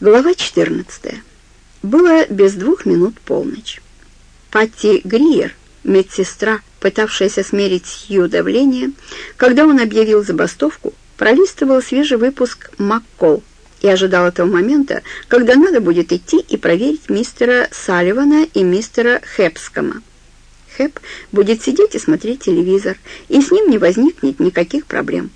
Глава 14. Было без двух минут полночь. Патти Гриер, медсестра, пытавшаяся смерить Хью давление, когда он объявил забастовку, пролистывал свежий выпуск «Маккол» и ожидал этого момента, когда надо будет идти и проверить мистера Салливана и мистера Хэпскома. Хэп будет сидеть и смотреть телевизор, и с ним не возникнет никаких проблем.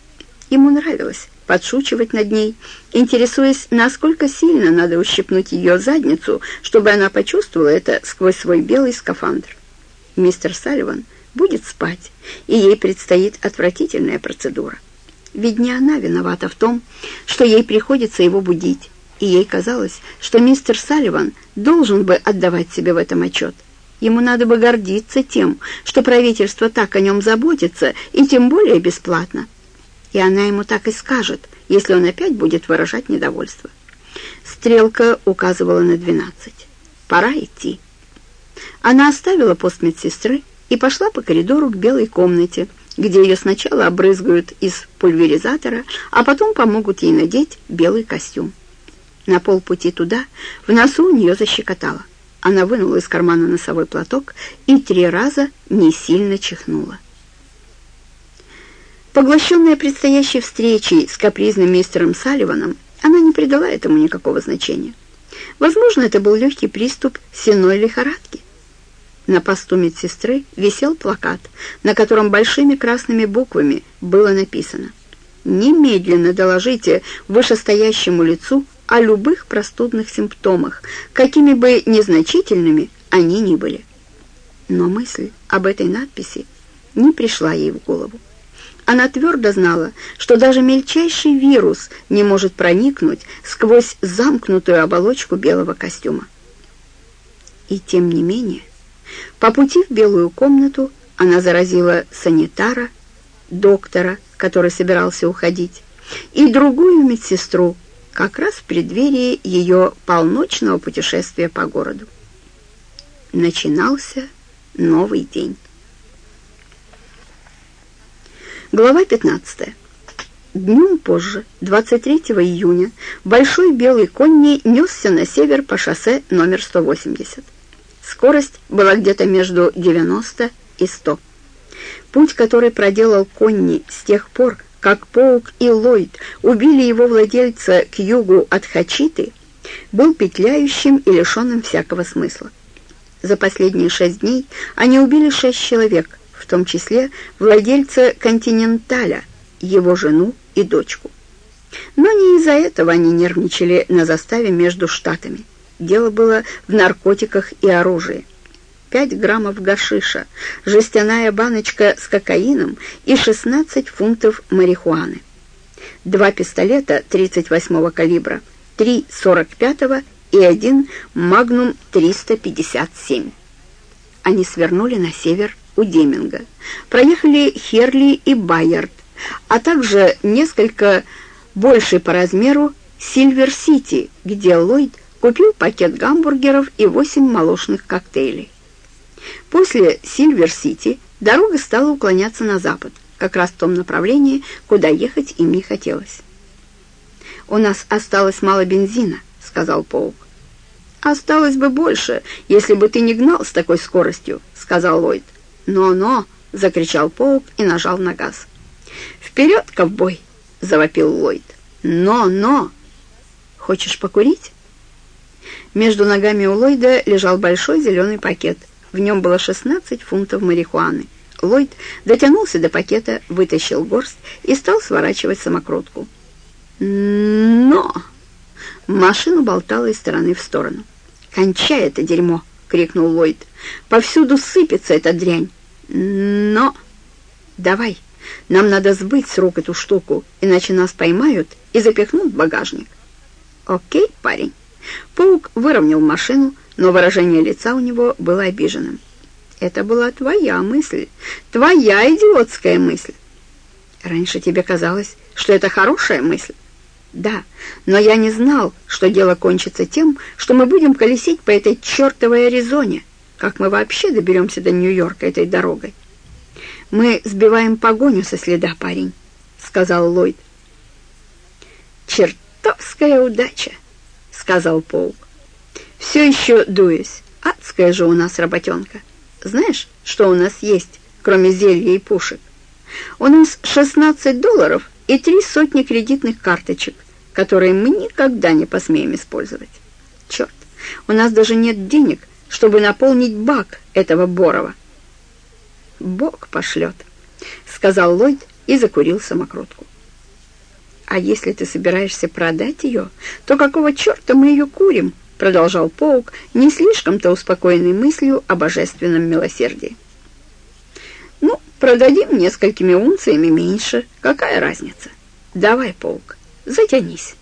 Ему нравилось подшучивать над ней, интересуясь, насколько сильно надо ущипнуть ее задницу, чтобы она почувствовала это сквозь свой белый скафандр. Мистер Салливан будет спать, и ей предстоит отвратительная процедура. Ведь не она виновата в том, что ей приходится его будить, и ей казалось, что мистер Салливан должен бы отдавать себе в этом отчет. Ему надо бы гордиться тем, что правительство так о нем заботится, и тем более бесплатно и она ему так и скажет, если он опять будет выражать недовольство. Стрелка указывала на двенадцать. Пора идти. Она оставила пост медсестры и пошла по коридору к белой комнате, где ее сначала обрызгают из пульверизатора, а потом помогут ей надеть белый костюм. На полпути туда в носу у нее защекотало. Она вынула из кармана носовой платок и три раза не сильно чихнула. Поглощенная предстоящей встречей с капризным мистером Салливаном, она не придала этому никакого значения. Возможно, это был легкий приступ сенной лихорадки. На посту медсестры висел плакат, на котором большими красными буквами было написано «Немедленно доложите вышестоящему лицу о любых простудных симптомах, какими бы незначительными они ни были». Но мысль об этой надписи не пришла ей в голову. Она твердо знала, что даже мельчайший вирус не может проникнуть сквозь замкнутую оболочку белого костюма. И тем не менее, по пути в белую комнату она заразила санитара, доктора, который собирался уходить, и другую медсестру, как раз в преддверии ее полночного путешествия по городу. Начинался новый день. Глава 15. Днем позже, 23 июня, большой белый конни несся на север по шоссе номер 180. Скорость была где-то между 90 и 100. Путь, который проделал конни с тех пор, как Поук и Ллойд убили его владельца к югу от Хачиты, был петляющим и лишенным всякого смысла. За последние шесть дней они убили шесть человек – том числе владельца «Континенталя», его жену и дочку. Но не из-за этого они нервничали на заставе между штатами. Дело было в наркотиках и оружии. 5 граммов гашиша, жестяная баночка с кокаином и 16 фунтов марихуаны. Два пистолета 38-го калибра, три 45-го и один «Магнум 357». Они свернули на север у Деминга. Проехали Херли и Байерд, а также несколько больше по размеру Сильвер-Сити, где Ллойд купил пакет гамбургеров и восемь молочных коктейлей. После Сильвер-Сити дорога стала уклоняться на запад, как раз в том направлении, куда ехать им не хотелось. «У нас осталось мало бензина», — сказал Паук. «Осталось бы больше, если бы ты не гнал с такой скоростью», — сказал Ллойд. «Но-но!» — закричал Паук и нажал на газ. «Вперед, ковбой!» — завопил Ллойд. «Но-но!» «Хочешь покурить?» Между ногами у Ллойда лежал большой зеленый пакет. В нем было 16 фунтов марихуаны. Ллойд дотянулся до пакета, вытащил горсть и стал сворачивать самокрутку. «Но!» Машину болтала из стороны в сторону. «Кончай это дерьмо!» — крикнул Ллойд. «Повсюду сыпется эта дрянь!» Но... Давай, нам надо сбыть с рук эту штуку, иначе нас поймают и запихнут в багажник. Окей, парень. Паук выровнял машину, но выражение лица у него было обиженным. Это была твоя мысль, твоя идиотская мысль. Раньше тебе казалось, что это хорошая мысль. Да, но я не знал, что дело кончится тем, что мы будем колесить по этой чертовой Аризоне. Как мы вообще доберемся до Нью-Йорка этой дорогой? Мы сбиваем погоню со следа, парень, сказал Ллойд. Чертовская удача, сказал Паук. «Все еще дуюсь. Адская же у нас работенка. Знаешь, что у нас есть, кроме зелья и пушек? У нас 16 долларов и три сотни кредитных карточек, которые мы никогда не посмеем использовать. Черт, у нас даже нет денег, чтобы наполнить бак этого Борова. Бог пошлет, сказал Ллойд и закурил самокрутку. «А если ты собираешься продать ее, то какого черта мы ее курим?» продолжал Паук, не слишком-то успокоенный мыслью о божественном милосердии. «Ну, продадим несколькими унциями меньше. Какая разница? Давай, Паук, затянись».